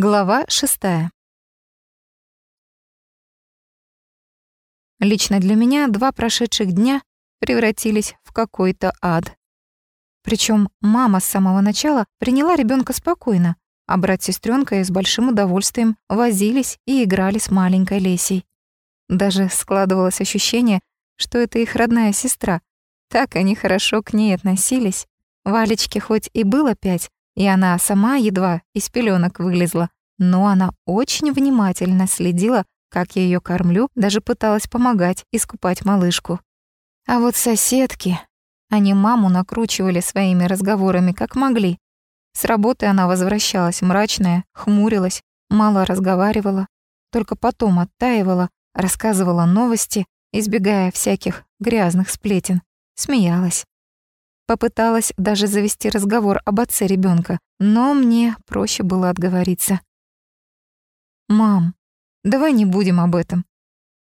Глава шестая. Лично для меня два прошедших дня превратились в какой-то ад. Причем мама с самого начала приняла ребенка спокойно, а брат с сестренкой с большим удовольствием возились и играли с маленькой Лесей. Даже складывалось ощущение, что это их родная сестра. Так они хорошо к ней относились. Валечке хоть и было пять, и она сама едва из пеленок вылезла, но она очень внимательно следила, как я ее кормлю, даже пыталась помогать искупать малышку. А вот соседки, они маму накручивали своими разговорами как могли. С работы она возвращалась мрачная, хмурилась, мало разговаривала, только потом оттаивала, рассказывала новости, избегая всяких грязных сплетен, смеялась. Попыталась даже завести разговор об отце ребенка, но мне проще было отговориться. «Мам, давай не будем об этом.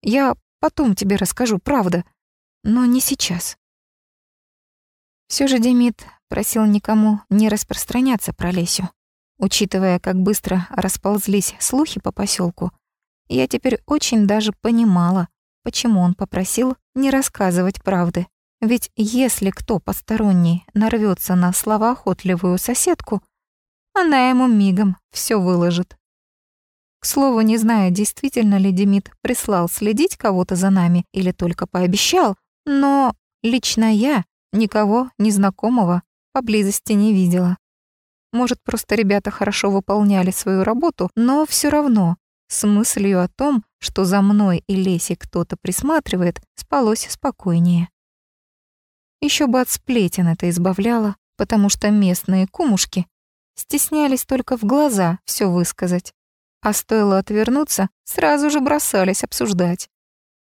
Я потом тебе расскажу, правда, но не сейчас». Все же Демид просил никому не распространяться про Лесю. Учитывая, как быстро расползлись слухи по поселку, я теперь очень даже понимала, почему он попросил не рассказывать правды. Ведь если кто посторонний нарвется на словоохотливую соседку, она ему мигом все выложит. К слову, не знаю, действительно ли Демид прислал следить кого-то за нами или только пообещал, но лично я никого незнакомого поблизости не видела. Может, просто ребята хорошо выполняли свою работу, но все равно с мыслью о том, что за мной и Лесей кто-то присматривает, спалось спокойнее. Еще бы от сплетен это избавляло, потому что местные кумушки стеснялись только в глаза все высказать, а стоило отвернуться, сразу же бросались обсуждать.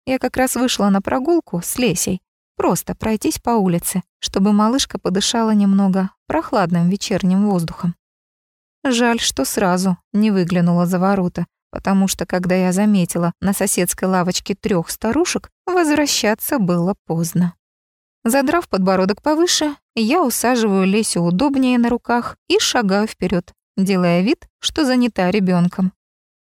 Я как раз вышла на прогулку с Лесей, просто пройтись по улице, чтобы малышка подышала немного прохладным вечерним воздухом. Жаль, что сразу не выглянула за ворота, потому что, когда я заметила на соседской лавочке трех старушек, возвращаться было поздно. Задрав подбородок повыше, я усаживаю Лесю удобнее на руках и шагаю вперед, делая вид, что занята ребенком.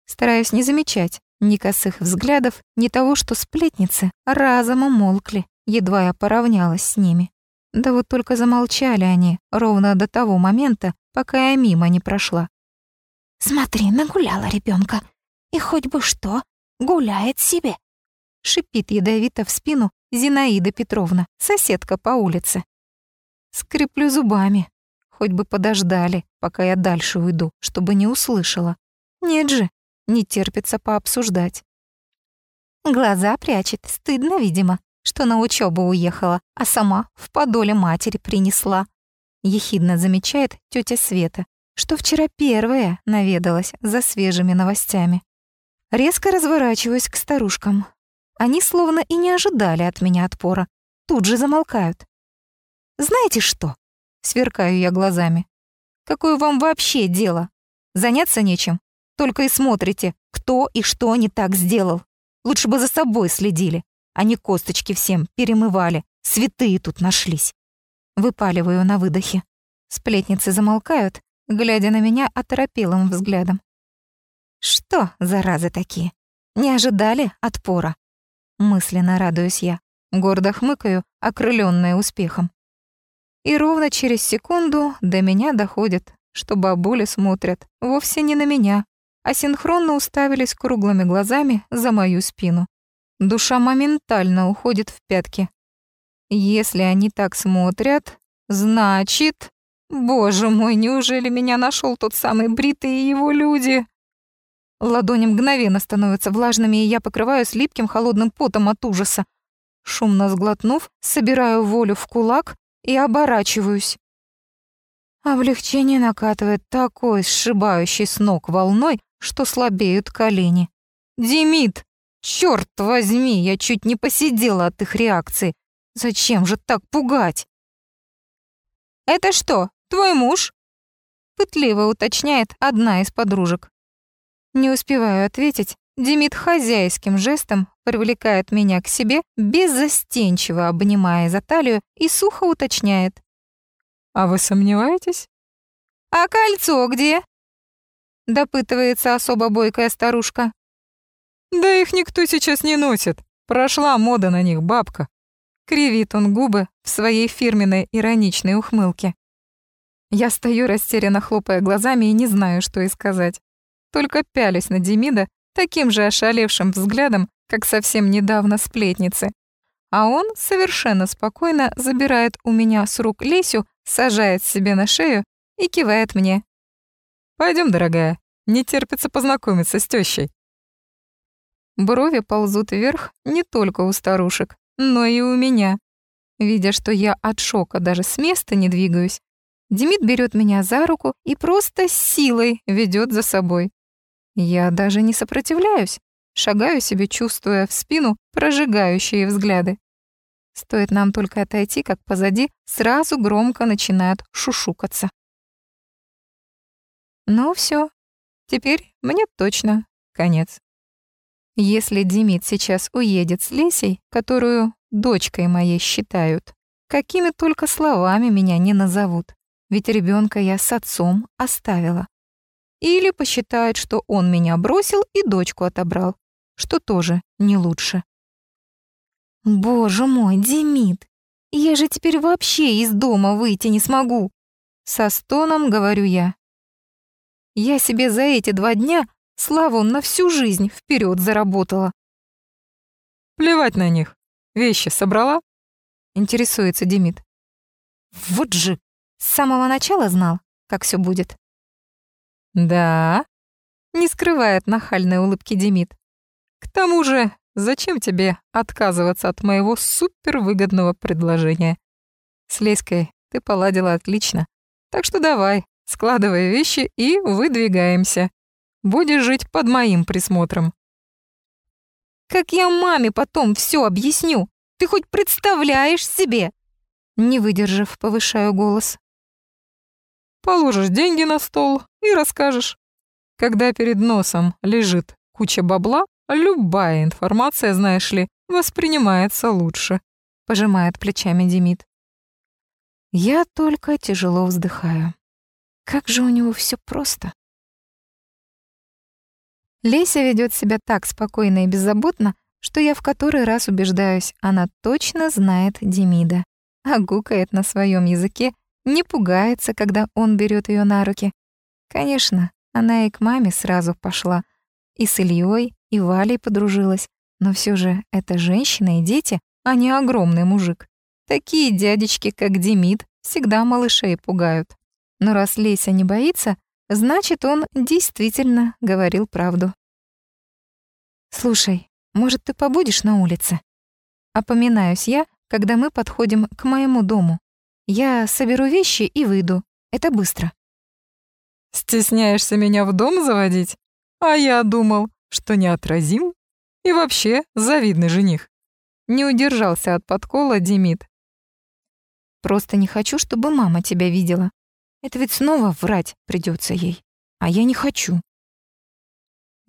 Стараюсь не замечать ни косых взглядов, ни того, что сплетницы разом умолкли, едва я поравнялась с ними. Да вот только замолчали они ровно до того момента, пока я мимо не прошла. «Смотри, нагуляла ребенка, и хоть бы что, гуляет себе», шипит ядовито в спину Зинаида Петровна, соседка по улице. Скреплю зубами. Хоть бы подождали, пока я дальше уйду, чтобы не услышала. Нет же, не терпится пообсуждать. Глаза прячет, стыдно, видимо, что на учебу уехала, а сама в подоле матери принесла. Ехидно замечает тетя Света, что вчера первая наведалась за свежими новостями. Резко разворачиваюсь к старушкам, они словно и не ожидали от меня отпора. Тут же замолкают. «Знаете что?» — сверкаю я глазами. «Какое вам вообще дело? Заняться нечем. Только и смотрите, кто и что не так сделал. Лучше бы за собой следили, а не косточки всем перемывали. Святые тут нашлись». Выпаливаю на выдохе. Сплетницы замолкают, глядя на меня оторопелым взглядом. «Что, заразы такие? Не ожидали отпора?» Мысленно радуюсь я, гордо хмыкаю, окрылённая успехом. И ровно через секунду до меня доходит, что бабули смотрят вовсе не на меня, а синхронно уставились круглыми глазами за мою спину. Душа моментально уходит в пятки. Если они так смотрят, значит... Боже мой, неужели меня нашел тот самый бритый и его люди? Ладони мгновенно становятся влажными, и я покрываюсь липким холодным потом от ужаса. Шумно сглотнув, собираю волю в кулак и оборачиваюсь. Облегчение накатывает такой сшибающий с ног волной, что слабеют колени. «Демид! Чёрт возьми, я чуть не посидела от их реакции. Зачем же так пугать?» «Это что, твой муж?» Пытливо уточняет одна из подружек. Не успеваю ответить, Демид хозяйским жестом привлекает меня к себе, беззастенчиво обнимая за талию и сухо уточняет. «А вы сомневаетесь?» «А кольцо где?» допытывается особо бойкая старушка. Да их никто сейчас не носит. Прошла мода на них, бабка. Кривит он губы в своей фирменной ироничной ухмылке. Я стою растерянно хлопая глазами и не знаю, что и сказать. Только пялюсь на Демида таким же ошалевшим взглядом, как совсем недавно сплетницы. А он совершенно спокойно забирает у меня с рук Лесю, сажает себе на шею и кивает мне. Пойдем, дорогая, не терпится познакомиться с тещей. Брови ползут вверх не только у старушек, но и у меня. Видя, что я от шока даже с места не двигаюсь, Демид берет меня за руку и просто силой ведет за собой. Я даже не сопротивляюсь, шагаю себе, чувствуя в спину прожигающие взгляды. Стоит нам только отойти, как позади сразу громко начинают шушукаться. Ну все, теперь мне точно конец. Если Демид сейчас уедет с Лесей, которую дочкой моей считают, какими только словами меня не назовут, ведь ребенка я с отцом оставила. Или посчитает, что он меня бросил и дочку отобрал, что тоже не лучше. «Боже мой, Демид, я же теперь вообще из дома выйти не смогу!» Со стоном говорю я. Я себе за эти два дня славу на всю жизнь вперед заработала. Плевать на них. Вещи собрала? Интересуется Демид. Вот же, с самого начала знал, как все будет. Да, не скрывает нахальной улыбки Демид. К тому же, зачем тебе отказываться от моего супервыгодного предложения? С Леськой ты поладила отлично. Так что давай, складывай вещи и выдвигаемся. Будешь жить под моим присмотром. Как я маме потом все объясню? Ты хоть представляешь себе? Не выдержав, повышаю голос. Положишь деньги на стол и расскажешь. Когда перед носом лежит куча бабла, любая информация, знаешь ли, воспринимается лучше. Пожимает плечами Демид. Я только тяжело вздыхаю. Как же у него все просто. Леся ведет себя так спокойно и беззаботно, что я в который раз убеждаюсь, она точно знает Демида. А гукает на своем языке, не пугается, когда он берет ее на руки. Конечно, она и к маме сразу пошла. И с Ильей, и Валей подружилась. Но все же это женщина и дети, а не огромный мужик. Такие дядечки, как Демид, всегда малышей пугают. Но раз Леся не боится, значит, он действительно говорил правду. «Слушай, может, ты побудешь на улице?» Опоминаюсь я, когда мы подходим к моему дому. Я соберу вещи и выйду. Это быстро. «Стесняешься меня в дом заводить? А я думал, что неотразим и вообще завидный жених». Не удержался от подкола Демид. «Просто не хочу, чтобы мама тебя видела. Это ведь снова врать придется ей. А я не хочу».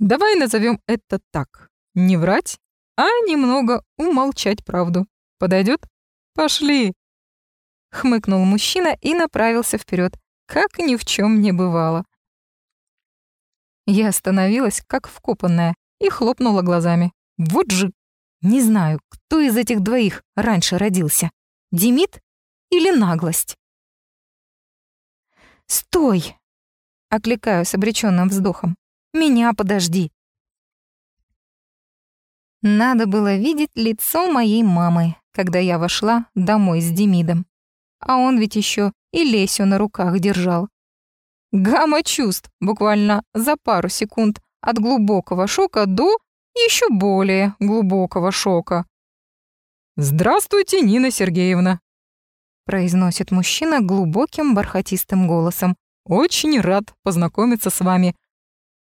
Давай назовем это так. Не врать, а немного умолчать правду. Подойдет? Пошли. Хмыкнул мужчина и направился вперед, как ни в чем не бывало. Я остановилась, как вкопанная, и хлопнула глазами. Вот же, не знаю, кто из этих двоих раньше родился. Демид или наглость? «Стой!» — окликаю с обреченным вздохом. Меня подожди. Надо было видеть лицо моей мамы, когда я вошла домой с Демидом. А он ведь еще и Лесю на руках держал. Гамма чувств буквально за пару секунд от глубокого шока до еще более глубокого шока. «Здравствуйте, Нина Сергеевна», — произносит мужчина глубоким бархатистым голосом. «Очень рад познакомиться с вами.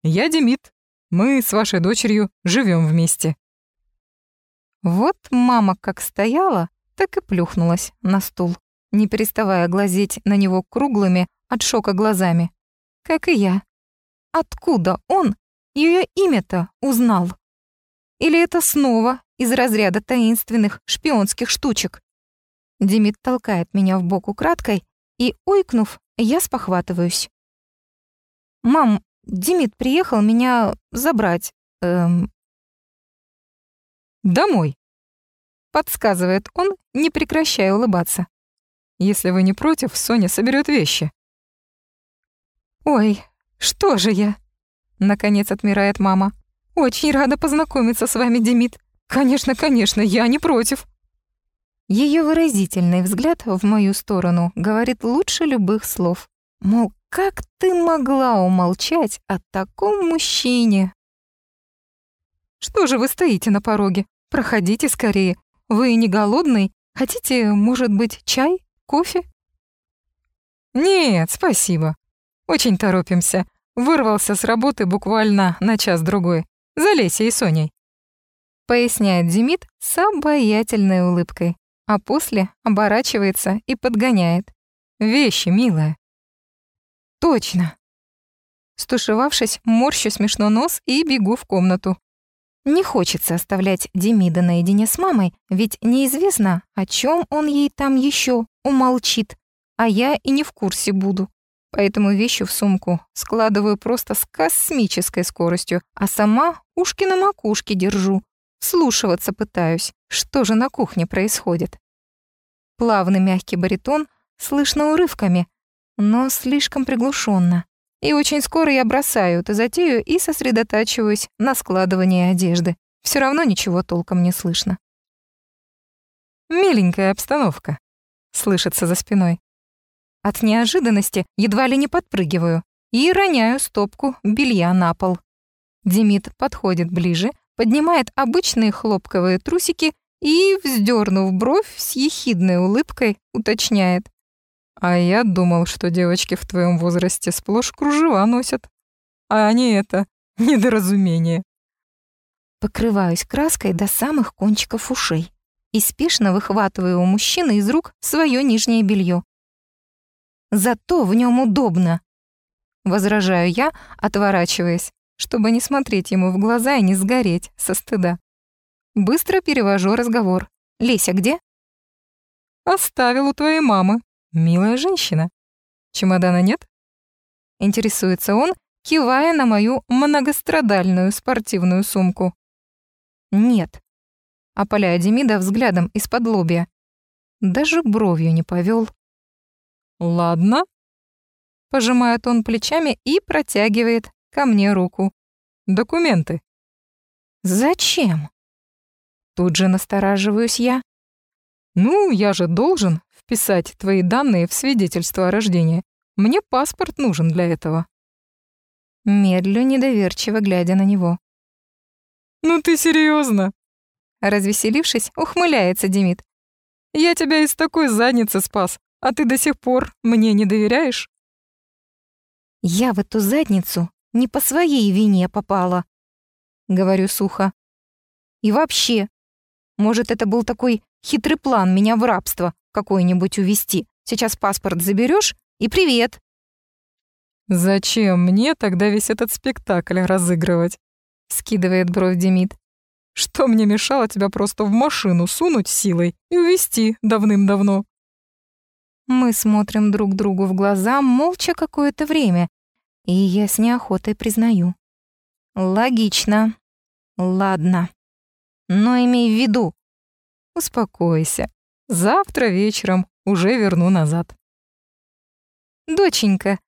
Я Демид. Мы с вашей дочерью живем вместе». Вот мама как стояла, так и плюхнулась на стул, не переставая глазеть на него круглыми от шока глазами. Как и я. Откуда он ее имя-то узнал? Или это снова из разряда таинственных шпионских штучек? Демид толкает меня в бок украдкой, и, ойкнув, я спохватываюсь. «Мам, Демид приехал меня забрать. Эм... Домой. Подсказывает он, не прекращая улыбаться. Если вы не против, Соня соберет вещи. Ой, что же я? Наконец отмирает мама. Очень рада познакомиться с вами, Демид. Конечно, конечно, я не против. Ее выразительный взгляд в мою сторону говорит лучше любых слов. Мол, как ты могла умолчать о таком мужчине? Что же вы стоите на пороге? Проходите скорее. Вы не голодный? Хотите, может быть, чай, кофе? Нет, спасибо. Очень торопимся. Вырвался с работы буквально на час-другой. За Лесей и Соней. Поясняет Демид с обаятельной улыбкой, а после оборачивается и подгоняет. Вещи, милая. Точно. Стушевавшись, морщу смешно нос и бегу в комнату. Не хочется оставлять Демида наедине с мамой, ведь неизвестно, о чем он ей там еще умолчит, а я и не в курсе буду. Поэтому вещи в сумку складываю просто с космической скоростью, а сама ушки на макушке держу. Слушиваться пытаюсь, что же на кухне происходит. Плавный мягкий баритон слышно урывками, но слишком приглушенно. И очень скоро я бросаю эту затею и сосредотачиваюсь на складывании одежды. Все равно ничего толком не слышно. «Миленькая обстановка», — слышится за спиной. От неожиданности едва ли не подпрыгиваю и роняю стопку белья на пол. Демид подходит ближе, поднимает обычные хлопковые трусики и, вздернув бровь с ехидной улыбкой, уточняет. А я думал, что девочки в твоем возрасте сплошь кружева носят. А они это, недоразумение. Покрываюсь краской до самых кончиков ушей и спешно выхватываю у мужчины из рук свое нижнее белье. Зато в нем удобно. Возражаю я, отворачиваясь, чтобы не смотреть ему в глаза и не сгореть со стыда. Быстро перевожу разговор. «Леся где?» «Оставил у твоей мамы», Милая женщина. Чемодана нет? Интересуется он, кивая на мою многострадальную спортивную сумку. Нет. Опаляя Демида взглядом из-под лобья. Даже бровью не повел. Ладно. Пожимает он плечами и протягивает ко мне руку. Документы. Зачем? Тут же настораживаюсь я. Ну, я же должен вписать твои данные в свидетельство о рождении. Мне паспорт нужен для этого». Медлю, недоверчиво глядя на него. «Ну ты серьезно? Развеселившись, ухмыляется Демид. «Я тебя из такой задницы спас, а ты до сих пор мне не доверяешь?» «Я в эту задницу не по своей вине попала», — говорю сухо. «И вообще, может, это был такой хитрый план меня в рабство какое-нибудь увезти. Сейчас паспорт заберешь и привет. Зачем мне тогда весь этот спектакль разыгрывать? Скидывает бровь Демид. Что мне мешало тебя просто в машину сунуть силой и увезти давным-давно? Мы смотрим друг другу в глаза молча какое-то время, и я с неохотой признаю. Логично. Ладно. Но имей в виду. Успокойся. Завтра вечером уже верну назад. «Доченька,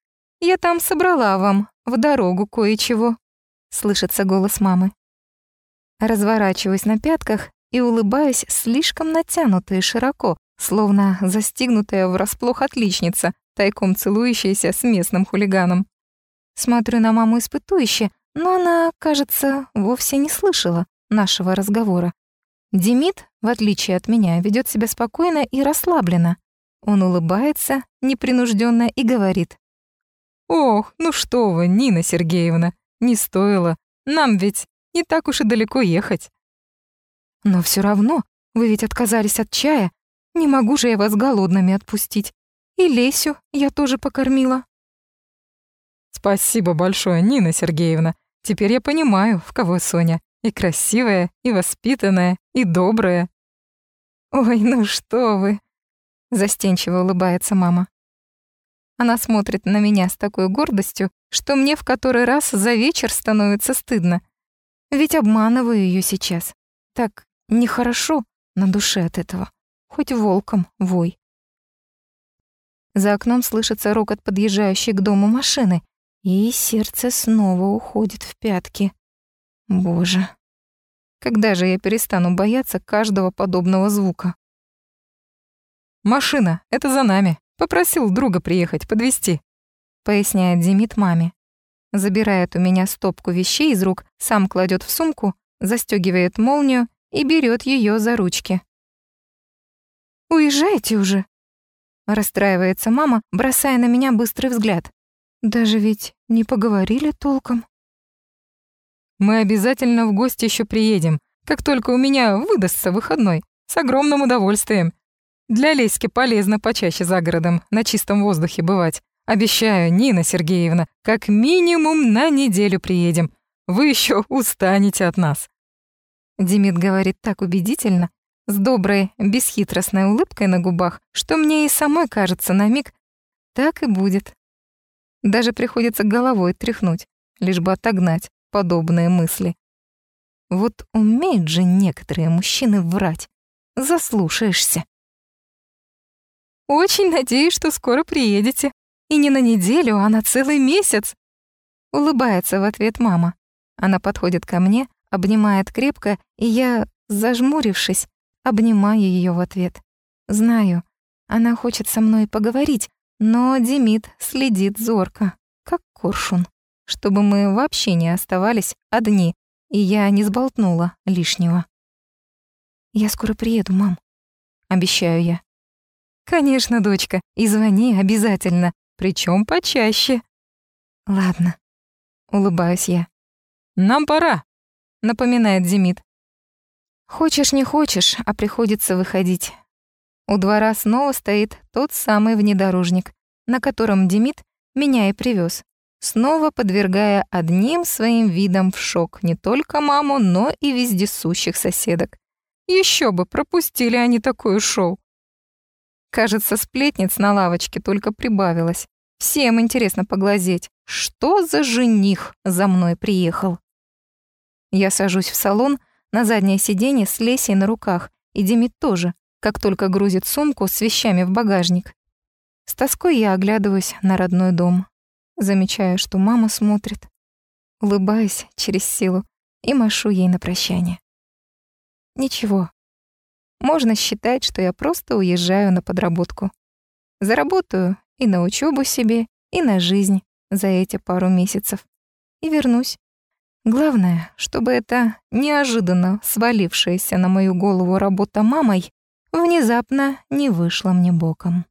я там собрала вам в дорогу кое-чего», — слышится голос мамы. Разворачиваюсь на пятках и улыбаюсь слишком натянуто и широко, словно застигнутая врасплох отличница, тайком целующаяся с местным хулиганом. Смотрю на маму испытующе, но она, кажется, вовсе не слышала нашего разговора. Демид, в отличие от меня, ведет себя спокойно и расслабленно. Он улыбается непринужденно и говорит. «Ох, ну что вы, Нина Сергеевна, не стоило. Нам ведь не так уж и далеко ехать». «Но все равно, вы ведь отказались от чая. Не могу же я вас голодными отпустить. И Лесю я тоже покормила». «Спасибо большое, Нина Сергеевна. Теперь я понимаю, в кого Соня. И красивая, и воспитанная, и добрая. «Ой, ну что вы!» — застенчиво улыбается мама. Она смотрит на меня с такой гордостью, что мне в который раз за вечер становится стыдно. Ведь обманываю ее сейчас. Так нехорошо на душе от этого. Хоть волком вой. За окном слышится рокот подъезжающей к дому машины, и сердце снова уходит в пятки. Боже, когда же я перестану бояться каждого подобного звука? «Машина, это за нами. Попросил друга приехать, подвезти», — поясняет Демид маме. Забирает у меня стопку вещей из рук, сам кладет в сумку, застегивает молнию и берет ее за ручки. «Уезжайте уже!» Расстраивается мама, бросая на меня быстрый взгляд. Даже ведь не поговорили толком. Мы обязательно в гости еще приедем, как только у меня выдастся выходной. С огромным удовольствием. Для Леськи полезно почаще за городом, на чистом воздухе бывать. Обещаю, Нина Сергеевна, как минимум на неделю приедем. Вы еще устанете от нас. Демид говорит так убедительно, с доброй, бесхитростной улыбкой на губах, что мне и самой кажется на миг, так и будет. Даже приходится головой тряхнуть, лишь бы отогнать подобные мысли. Вот умеют же некоторые мужчины врать. Заслушаешься. Очень надеюсь, что скоро приедете. И не на неделю, а на целый месяц. Улыбается в ответ мама. Она подходит ко мне, обнимает крепко, и я, зажмурившись, обнимаю ее в ответ. Знаю, она хочет со мной поговорить, но Демид следит зорко, как коршун, чтобы мы вообще не оставались одни, и я не сболтнула лишнего. «Я скоро приеду, мам», — обещаю я. «Конечно, дочка, и звони обязательно, причем почаще». «Ладно», — улыбаюсь я. «Нам пора», — напоминает Демид. Хочешь не хочешь, а приходится выходить. У двора снова стоит тот самый внедорожник, на котором Демид меня и привез, снова подвергая одним своим видом в шок не только маму, но и вездесущих соседок. Еще бы, пропустили они такое шоу. Кажется, сплетниц на лавочке только прибавилось. Всем интересно поглазеть, что за жених за мной приехал. Я сажусь в салон, на заднее сиденье с Лесей на руках, и Демид тоже, как только грузит сумку с вещами в багажник. С тоской я оглядываюсь на родной дом. Замечаю, что мама смотрит. Улыбаюсь через силу и машу ей на прощание. Ничего. Можно считать, что я просто уезжаю на подработку. Заработаю и на учебу себе, и на жизнь за эти пару месяцев. И вернусь. Главное, чтобы эта неожиданно свалившаяся на мою голову работа мамой внезапно не вышла мне боком.